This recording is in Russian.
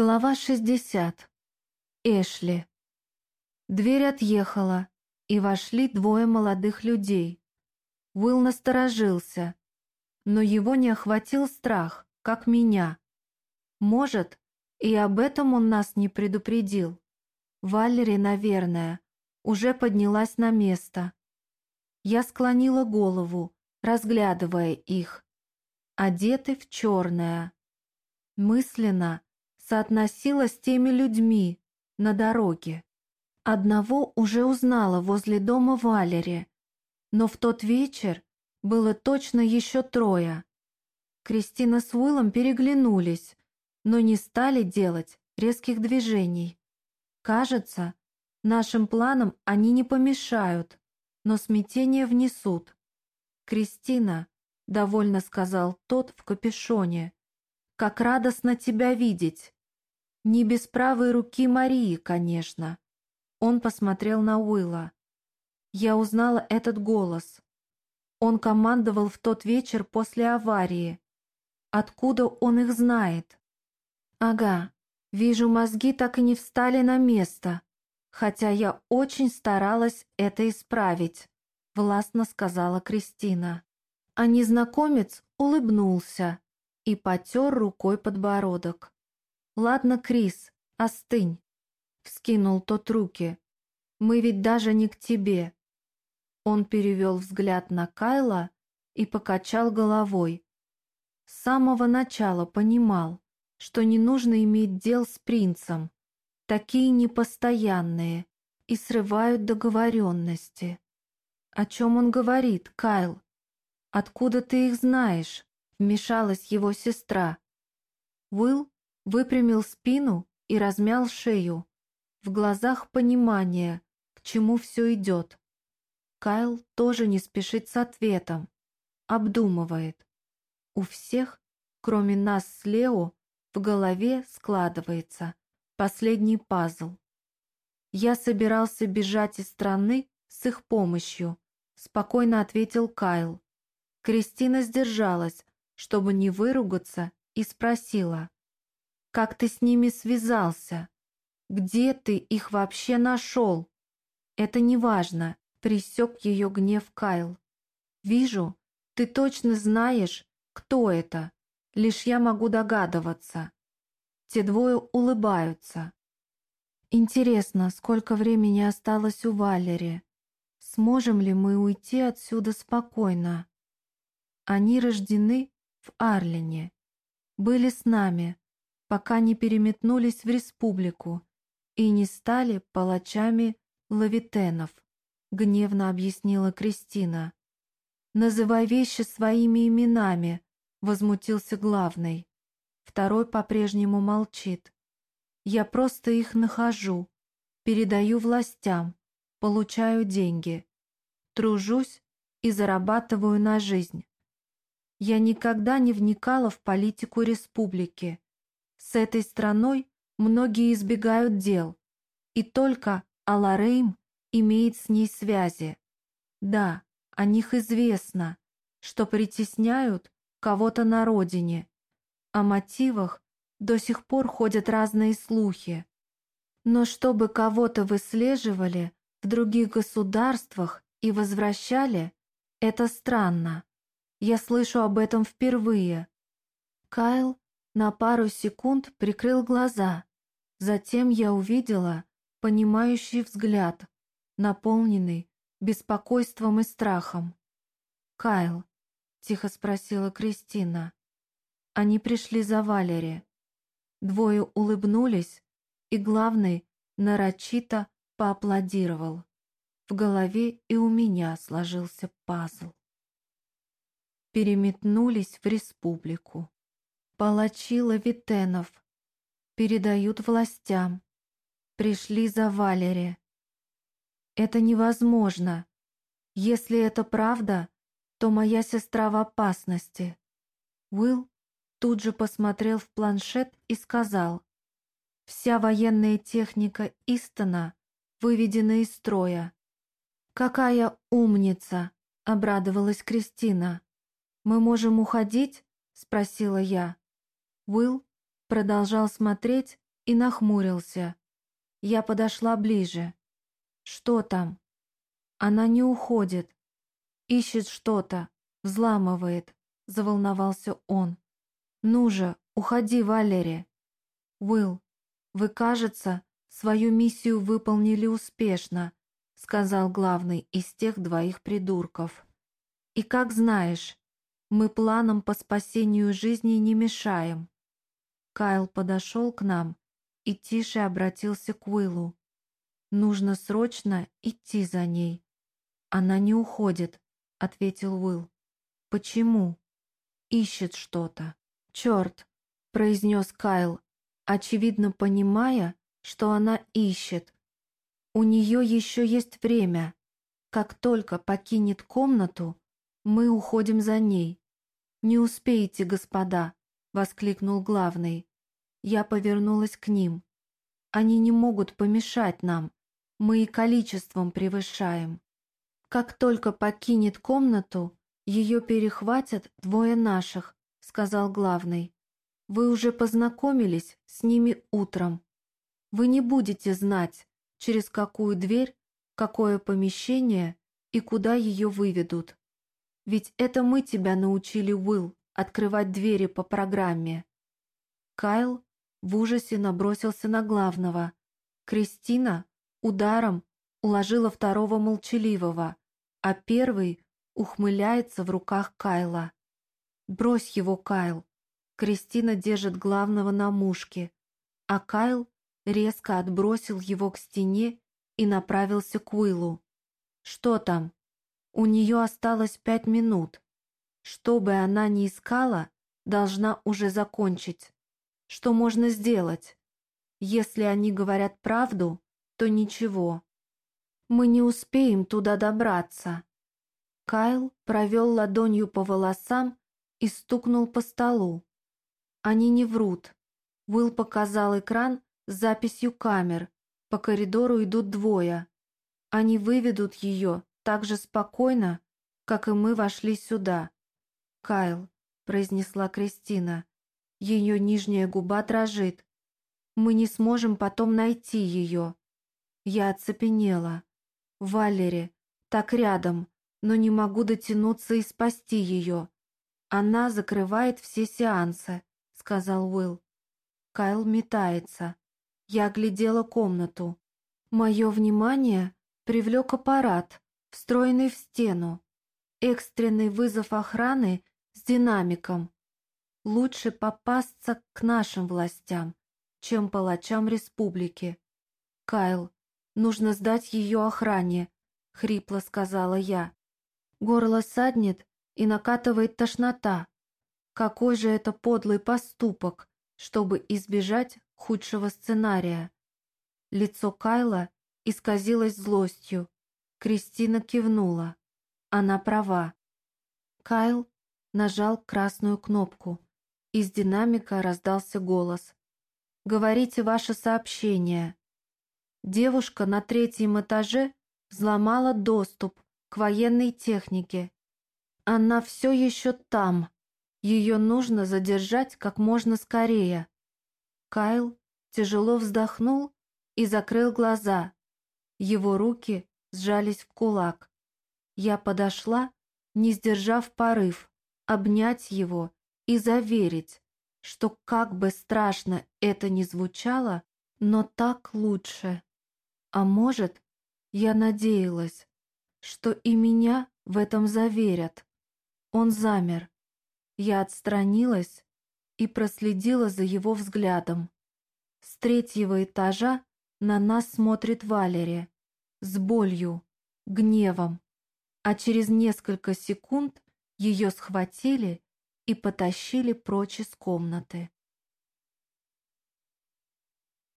Глава 60. Эшли. Дверь отъехала, и вошли двое молодых людей. Уилл насторожился, но его не охватил страх, как меня. Может, и об этом он нас не предупредил. Валери, наверное, уже поднялась на место. Я склонила голову, разглядывая их. Одеты в черное. Мысленно соотносила с теми людьми на дороге. Одного уже узнала возле дома Валери, но в тот вечер было точно еще трое. Кристина с Уиллом переглянулись, но не стали делать резких движений. Кажется, нашим планам они не помешают, но смятение внесут. «Кристина», — довольно сказал тот в капюшоне, — «как радостно тебя видеть!» Не без правой руки Марии, конечно. Он посмотрел на Уилла. Я узнала этот голос. Он командовал в тот вечер после аварии. Откуда он их знает? Ага, вижу, мозги так и не встали на место, хотя я очень старалась это исправить, властно сказала Кристина. А незнакомец улыбнулся и потер рукой подбородок. «Ладно, Крис, остынь», — вскинул тот руки. «Мы ведь даже не к тебе». Он перевел взгляд на Кайла и покачал головой. С самого начала понимал, что не нужно иметь дел с принцем. Такие непостоянные и срывают договоренности. «О чем он говорит, Кайл? Откуда ты их знаешь?» — вмешалась его сестра. Уилл выпрямил спину и размял шею. В глазах понимание, к чему все идет. Кайл тоже не спешит с ответом. Обдумывает. У всех, кроме нас с Лео, в голове складывается последний пазл. Я собирался бежать из страны с их помощью, спокойно ответил Кайл. Кристина сдержалась, чтобы не выругаться, и спросила. Как ты с ними связался? Где ты их вообще нашел? Это не важно, присек ее гнев Кайл. Вижу, ты точно знаешь, кто это. Лишь я могу догадываться. Те двое улыбаются. Интересно, сколько времени осталось у Валери? Сможем ли мы уйти отсюда спокойно? Они рождены в Арлине. Были с нами, пока не переметнулись в республику и не стали палачами лавитенов, гневно объяснила Кристина. «Называй вещи своими именами», — возмутился главный. Второй по-прежнему молчит. «Я просто их нахожу, передаю властям, получаю деньги, тружусь и зарабатываю на жизнь. Я никогда не вникала в политику республики, с этой страной многие избегают дел, и только Аларейм имеет с ней связи. Да, о них известно, что притесняют кого-то на родине. О мотивах до сих пор ходят разные слухи. Но чтобы кого-то выслеживали в других государствах и возвращали, это странно. Я слышу об этом впервые. Кайл на пару секунд прикрыл глаза. Затем я увидела понимающий взгляд, наполненный беспокойством и страхом. «Кайл», — тихо спросила Кристина. Они пришли за Валери. Двое улыбнулись, и главный нарочито поаплодировал. В голове и у меня сложился пазл. Переметнулись в республику. Палачи Лавитенов. Передают властям. Пришли за Валери. Это невозможно. Если это правда, то моя сестра в опасности. Уилл тут же посмотрел в планшет и сказал, «Вся военная техника Истона выведена из строя». «Какая умница!» — обрадовалась Кристина. «Мы можем уходить?» — спросила я. Уилл продолжал смотреть и нахмурился. Я подошла ближе. «Что там?» «Она не уходит. Ищет что-то. Взламывает», — заволновался он. «Ну же, уходи, Валери!» «Уилл, вы, кажется, свою миссию выполнили успешно», — сказал главный из тех двоих придурков. «И как знаешь, мы планам по спасению жизни не мешаем». Кайл подошел к нам и тише обратился к Уиллу. «Нужно срочно идти за ней». «Она не уходит», — ответил Уилл. «Почему?» «Ищет что-то». «Черт», — произнес Кайл, очевидно понимая, что она ищет. «У нее еще есть время. Как только покинет комнату, мы уходим за ней». «Не успеете, господа», — воскликнул главный. Я повернулась к ним. «Они не могут помешать нам. Мы и количеством превышаем. Как только покинет комнату, ее перехватят двое наших», — сказал главный. «Вы уже познакомились с ними утром. Вы не будете знать, через какую дверь, какое помещение и куда ее выведут. Ведь это мы тебя научили, Уилл, открывать двери по программе». Кайл в ужасе набросился на главного. Кристина ударом уложила второго молчаливого, а первый ухмыляется в руках Кайла. «Брось его, Кайл!» Кристина держит главного на мушке, а Кайл резко отбросил его к стене и направился к Уиллу. «Что там?» У нее осталось пять минут. Что бы она ни искала, должна уже закончить. Что можно сделать? Если они говорят правду, то ничего. Мы не успеем туда добраться. Кайл провел ладонью по волосам и стукнул по столу. Они не врут. Уилл показал экран с записью камер. По коридору идут двое. Они выведут ее так же спокойно, как и мы вошли сюда. «Кайл», — произнесла Кристина, — ее нижняя губа дрожит. «Мы не сможем потом найти ее». Я оцепенела. «Валери, так рядом, но не могу дотянуться и спасти ее. Она закрывает все сеансы», — сказал Уилл. Кайл метается. Я оглядела комнату. Мое внимание привлек аппарат, встроенный в стену. Экстренный вызов охраны с динамиком. Лучше попасться к нашим властям, чем палачам республики. Кайл, нужно сдать ее охране, хрипло сказала я. Горло саднет и накатывает тошнота. Какой же это подлый поступок, чтобы избежать худшего сценария. Лицо Кайла исказилось злостью. Кристина кивнула. Она права. Кайл нажал красную кнопку. Из динамика раздался голос. «Говорите ваше сообщение». Девушка на третьем этаже взломала доступ к военной технике. Она все еще там. Ее нужно задержать как можно скорее. Кайл тяжело вздохнул и закрыл глаза. Его руки сжались в кулак. Я подошла, не сдержав порыв, обнять его и заверить, что как бы страшно это ни звучало, но так лучше. А может, я надеялась, что и меня в этом заверят. Он замер. Я отстранилась и проследила за его взглядом. С третьего этажа на нас смотрит Валерия с болью, гневом, а через несколько секунд ее схватили и потащили прочь из комнаты.